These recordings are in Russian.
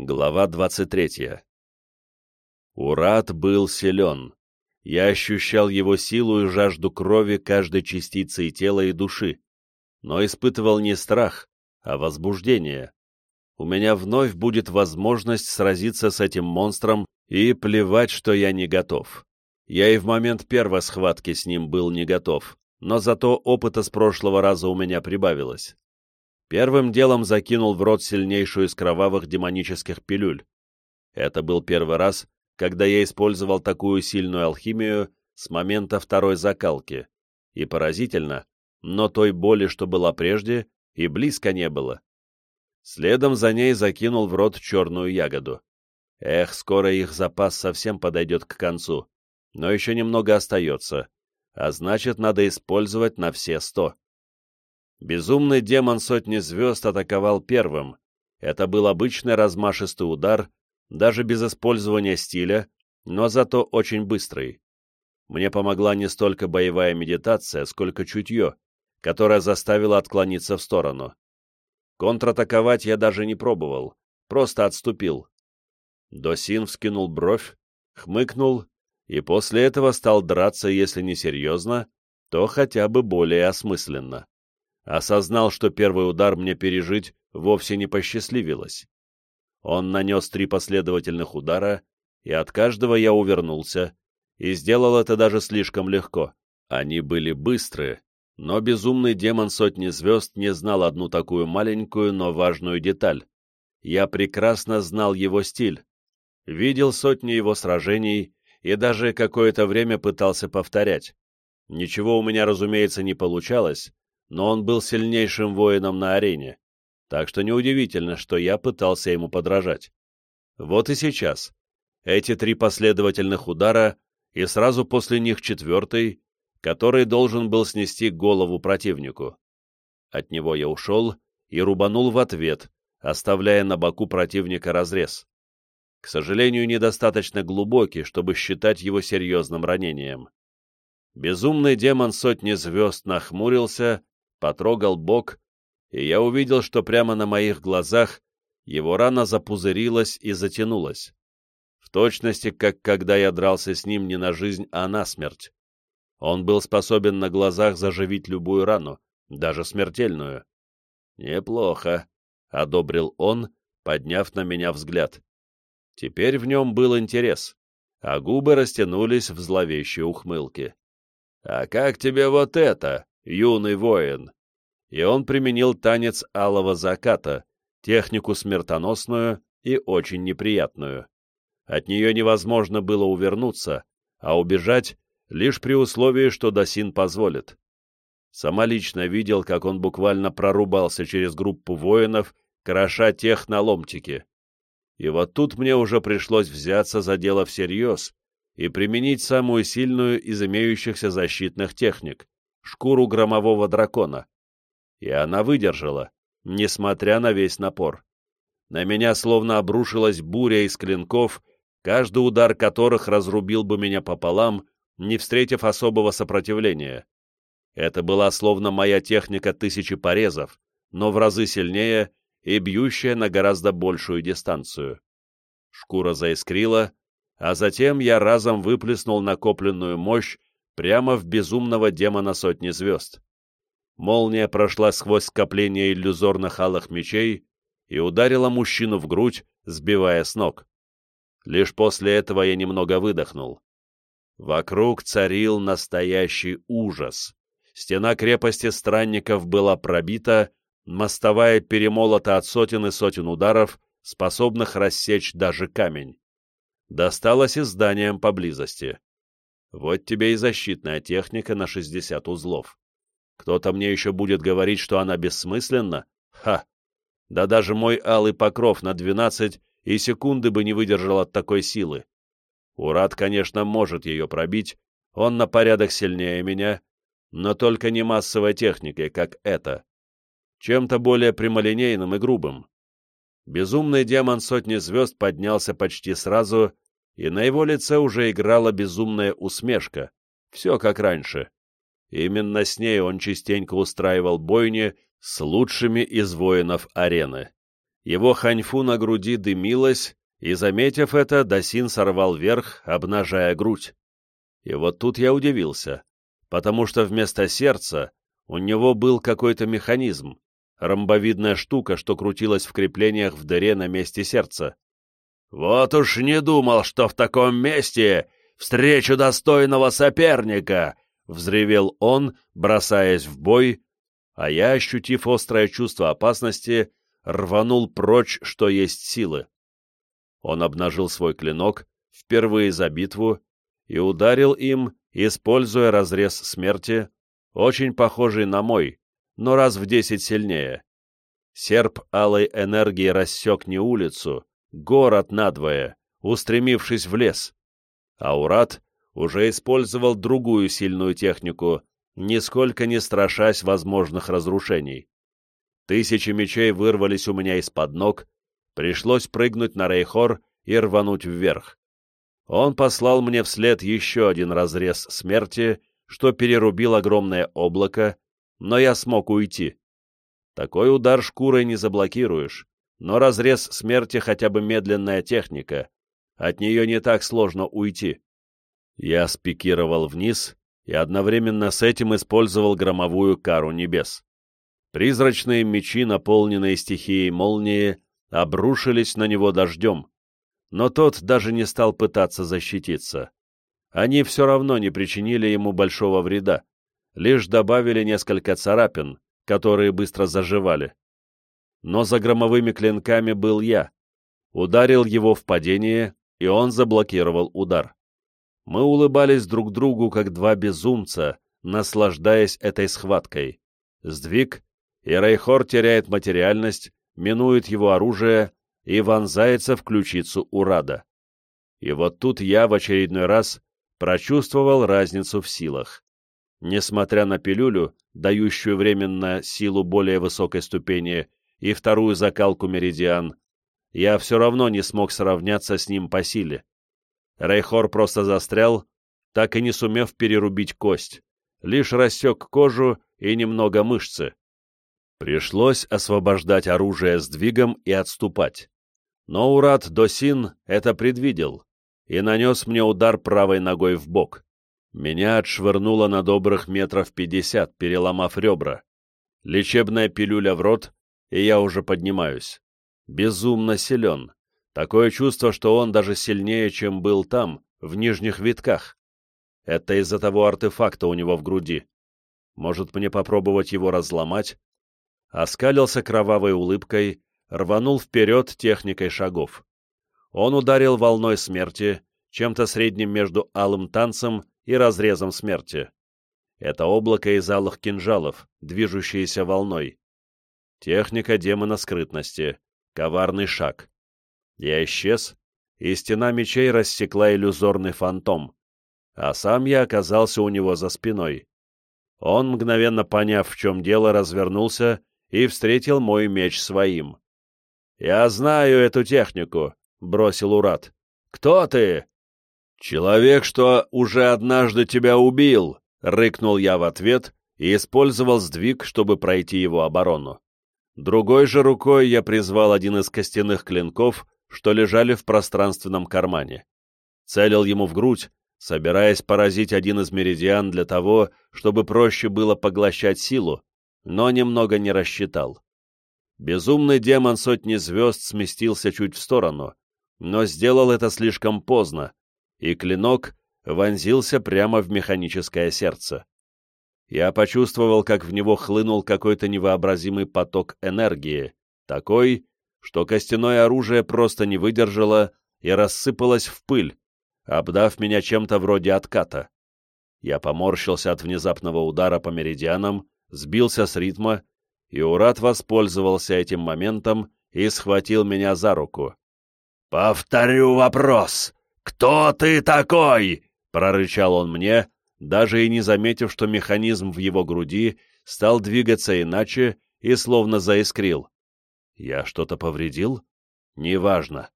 Глава 23 Урат был силен. Я ощущал его силу и жажду крови каждой частицей тела и души, но испытывал не страх, а возбуждение. У меня вновь будет возможность сразиться с этим монстром и плевать, что я не готов. Я и в момент первой схватки с ним был не готов, но зато опыта с прошлого раза у меня прибавилось. Первым делом закинул в рот сильнейшую из кровавых демонических пилюль. Это был первый раз, когда я использовал такую сильную алхимию с момента второй закалки. И поразительно, но той боли, что была прежде, и близко не было. Следом за ней закинул в рот черную ягоду. Эх, скоро их запас совсем подойдет к концу, но еще немного остается, а значит, надо использовать на все сто. Безумный демон сотни звезд атаковал первым. Это был обычный размашистый удар, даже без использования стиля, но зато очень быстрый. Мне помогла не столько боевая медитация, сколько чутье, которое заставило отклониться в сторону. Контратаковать я даже не пробовал, просто отступил. Досин вскинул бровь, хмыкнул и после этого стал драться, если не серьезно, то хотя бы более осмысленно осознал, что первый удар мне пережить вовсе не посчастливилось. Он нанес три последовательных удара, и от каждого я увернулся, и сделал это даже слишком легко. Они были быстрые, но безумный демон сотни звезд не знал одну такую маленькую, но важную деталь. Я прекрасно знал его стиль, видел сотни его сражений и даже какое-то время пытался повторять. Ничего у меня, разумеется, не получалось, но он был сильнейшим воином на арене, так что неудивительно, что я пытался ему подражать. Вот и сейчас. Эти три последовательных удара, и сразу после них четвертый, который должен был снести голову противнику. От него я ушел и рубанул в ответ, оставляя на боку противника разрез. К сожалению, недостаточно глубокий, чтобы считать его серьезным ранением. Безумный демон сотни звезд нахмурился потрогал бок, и я увидел, что прямо на моих глазах его рана запузырилась и затянулась. В точности, как когда я дрался с ним не на жизнь, а на смерть. Он был способен на глазах заживить любую рану, даже смертельную. «Неплохо», — одобрил он, подняв на меня взгляд. Теперь в нем был интерес, а губы растянулись в зловещей ухмылке. «А как тебе вот это?» Юный воин, и он применил танец алого заката, технику смертоносную и очень неприятную. От нее невозможно было увернуться, а убежать лишь при условии, что Досин позволит. Сама лично видел, как он буквально прорубался через группу воинов, кроша тех на ломтики. И вот тут мне уже пришлось взяться за дело всерьез и применить самую сильную из имеющихся защитных техник шкуру громового дракона. И она выдержала, несмотря на весь напор. На меня словно обрушилась буря из клинков, каждый удар которых разрубил бы меня пополам, не встретив особого сопротивления. Это была словно моя техника тысячи порезов, но в разы сильнее и бьющая на гораздо большую дистанцию. Шкура заискрила, а затем я разом выплеснул накопленную мощь прямо в безумного демона сотни звезд. Молния прошла сквозь скопление иллюзорных алых мечей и ударила мужчину в грудь, сбивая с ног. Лишь после этого я немного выдохнул. Вокруг царил настоящий ужас. Стена крепости странников была пробита, мостовая перемолота от сотен и сотен ударов, способных рассечь даже камень. Досталось и зданиям поблизости. Вот тебе и защитная техника на 60 узлов. Кто-то мне еще будет говорить, что она бессмысленна? Ха! Да даже мой алый покров на 12 и секунды бы не выдержал от такой силы. Урат, конечно, может ее пробить, он на порядок сильнее меня, но только не массовой техникой, как это. Чем-то более прямолинейным и грубым. Безумный демон сотни звезд поднялся почти сразу и на его лице уже играла безумная усмешка, все как раньше. Именно с ней он частенько устраивал бойни с лучшими из воинов арены. Его ханьфу на груди дымилась, и, заметив это, Дасин сорвал вверх, обнажая грудь. И вот тут я удивился, потому что вместо сердца у него был какой-то механизм, ромбовидная штука, что крутилась в креплениях в дыре на месте сердца. «Вот уж не думал, что в таком месте встречу достойного соперника!» — взревел он, бросаясь в бой, а я, ощутив острое чувство опасности, рванул прочь, что есть силы. Он обнажил свой клинок, впервые за битву, и ударил им, используя разрез смерти, очень похожий на мой, но раз в десять сильнее. Серп алой энергии рассек не улицу, город надвое, устремившись в лес. Аурат уже использовал другую сильную технику, нисколько не страшась возможных разрушений. Тысячи мечей вырвались у меня из-под ног, пришлось прыгнуть на Рейхор и рвануть вверх. Он послал мне вслед еще один разрез смерти, что перерубил огромное облако, но я смог уйти. Такой удар шкурой не заблокируешь, но разрез смерти хотя бы медленная техника, от нее не так сложно уйти. Я спикировал вниз и одновременно с этим использовал громовую кару небес. Призрачные мечи, наполненные стихией молнии, обрушились на него дождем, но тот даже не стал пытаться защититься. Они все равно не причинили ему большого вреда, лишь добавили несколько царапин, которые быстро заживали. Но за громовыми клинками был я. Ударил его в падение, и он заблокировал удар. Мы улыбались друг другу, как два безумца, наслаждаясь этой схваткой. Сдвиг, и Рейхор теряет материальность, минует его оружие и вонзается в ключицу Урада. И вот тут я в очередной раз прочувствовал разницу в силах. Несмотря на пилюлю, дающую временно силу более высокой ступени, и вторую закалку меридиан, я все равно не смог сравняться с ним по силе. Рейхор просто застрял, так и не сумев перерубить кость, лишь рассек кожу и немного мышцы. Пришлось освобождать оружие сдвигом и отступать. Но Урат Досин это предвидел и нанес мне удар правой ногой в бок. Меня отшвырнуло на добрых метров пятьдесят, переломав ребра. Лечебная пилюля в рот, и я уже поднимаюсь. Безумно силен. Такое чувство, что он даже сильнее, чем был там, в нижних витках. Это из-за того артефакта у него в груди. Может, мне попробовать его разломать? Оскалился кровавой улыбкой, рванул вперед техникой шагов. Он ударил волной смерти, чем-то средним между алым танцем и разрезом смерти. Это облако из алых кинжалов, движущееся волной. Техника демона скрытности. Коварный шаг. Я исчез, и стена мечей рассекла иллюзорный фантом, а сам я оказался у него за спиной. Он, мгновенно поняв, в чем дело, развернулся и встретил мой меч своим. «Я знаю эту технику», — бросил Урат. «Кто ты?» «Человек, что уже однажды тебя убил», — рыкнул я в ответ и использовал сдвиг, чтобы пройти его оборону. Другой же рукой я призвал один из костяных клинков, что лежали в пространственном кармане. Целил ему в грудь, собираясь поразить один из меридиан для того, чтобы проще было поглощать силу, но немного не рассчитал. Безумный демон сотни звезд сместился чуть в сторону, но сделал это слишком поздно, и клинок вонзился прямо в механическое сердце. Я почувствовал, как в него хлынул какой-то невообразимый поток энергии, такой, что костяное оружие просто не выдержало и рассыпалось в пыль, обдав меня чем-то вроде отката. Я поморщился от внезапного удара по меридианам, сбился с ритма, и Урат воспользовался этим моментом и схватил меня за руку. «Повторю вопрос! Кто ты такой?» — прорычал он мне, даже и не заметив, что механизм в его груди стал двигаться иначе и словно заискрил. «Я что-то повредил?» «Неважно.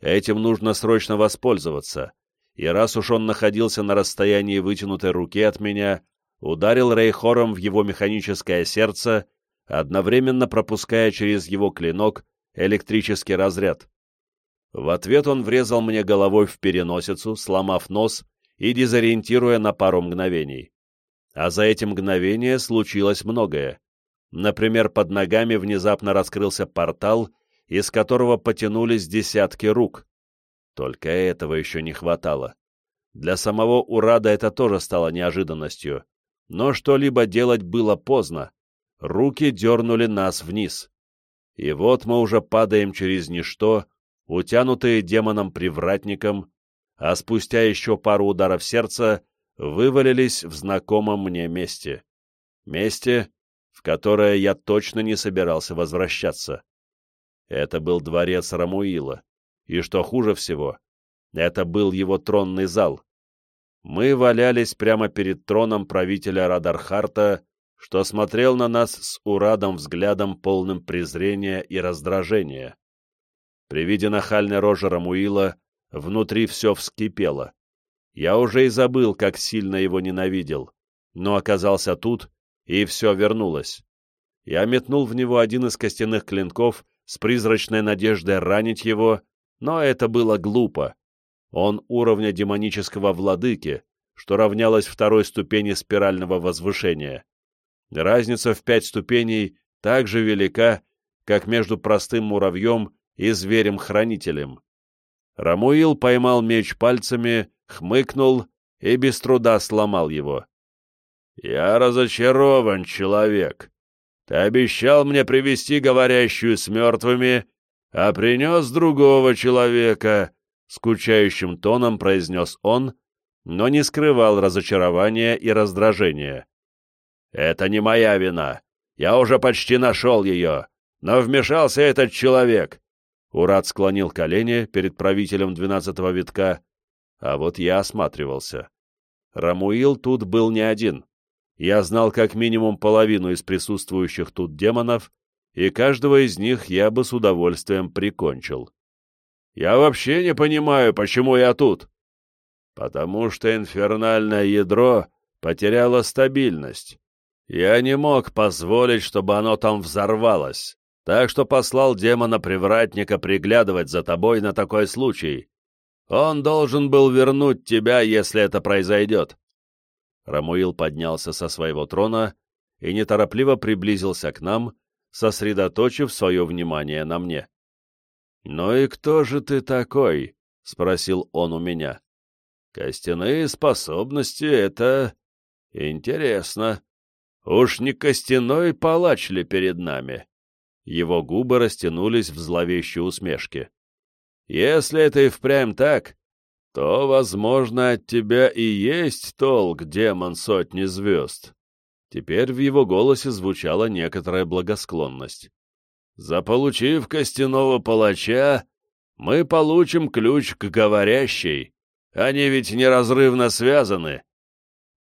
Этим нужно срочно воспользоваться. И раз уж он находился на расстоянии вытянутой руки от меня, ударил Рейхором в его механическое сердце, одновременно пропуская через его клинок электрический разряд. В ответ он врезал мне головой в переносицу, сломав нос и дезориентируя на пару мгновений. А за эти мгновения случилось многое. Например, под ногами внезапно раскрылся портал, из которого потянулись десятки рук. Только этого еще не хватало. Для самого Урада это тоже стало неожиданностью. Но что-либо делать было поздно. Руки дернули нас вниз. И вот мы уже падаем через ничто, утянутые демоном-привратником, а спустя еще пару ударов сердца вывалились в знакомом мне месте. Месте, в которое я точно не собирался возвращаться. Это был дворец Рамуила, и, что хуже всего, это был его тронный зал. Мы валялись прямо перед троном правителя Радархарта, что смотрел на нас с урадом взглядом, полным презрения и раздражения. При виде нахальной рожи Рамуила внутри все вскипело. Я уже и забыл, как сильно его ненавидел, но оказался тут, и все вернулось. Я метнул в него один из костяных клинков с призрачной надеждой ранить его, но это было глупо. Он уровня демонического владыки, что равнялось второй ступени спирального возвышения. Разница в пять ступеней так же велика, как между простым муравьем и зверем-хранителем. Рамуил поймал меч пальцами, хмыкнул и без труда сломал его. «Я разочарован, человек. Ты обещал мне привести говорящую с мертвыми, а принес другого человека», — скучающим тоном произнес он, но не скрывал разочарования и раздражения. «Это не моя вина. Я уже почти нашел ее, но вмешался этот человек». Урат склонил колени перед правителем двенадцатого витка, а вот я осматривался. Рамуил тут был не один. Я знал как минимум половину из присутствующих тут демонов, и каждого из них я бы с удовольствием прикончил. Я вообще не понимаю, почему я тут. Потому что инфернальное ядро потеряло стабильность. Я не мог позволить, чтобы оно там взорвалось, так что послал демона-привратника приглядывать за тобой на такой случай. Он должен был вернуть тебя, если это произойдет. Рамуил поднялся со своего трона и неторопливо приблизился к нам, сосредоточив свое внимание на мне. «Ну и кто же ты такой?» — спросил он у меня. «Костяные способности — это... интересно. Уж не костяной палач ли перед нами?» Его губы растянулись в зловещей усмешке. «Если это и впрямь так, то, возможно, от тебя и есть толк, демон сотни звезд». Теперь в его голосе звучала некоторая благосклонность. «Заполучив костяного палача, мы получим ключ к говорящей. Они ведь неразрывно связаны».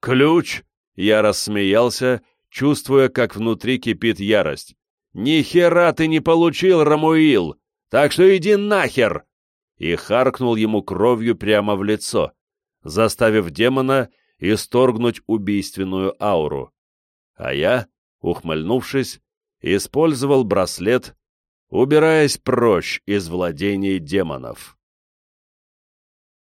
«Ключ?» — я рассмеялся, чувствуя, как внутри кипит ярость. «Ни хера ты не получил, Рамуил! Так что иди нахер!» И харкнул ему кровью прямо в лицо, заставив демона исторгнуть убийственную ауру а я, ухмыльнувшись, использовал браслет, убираясь прочь из владений демонов.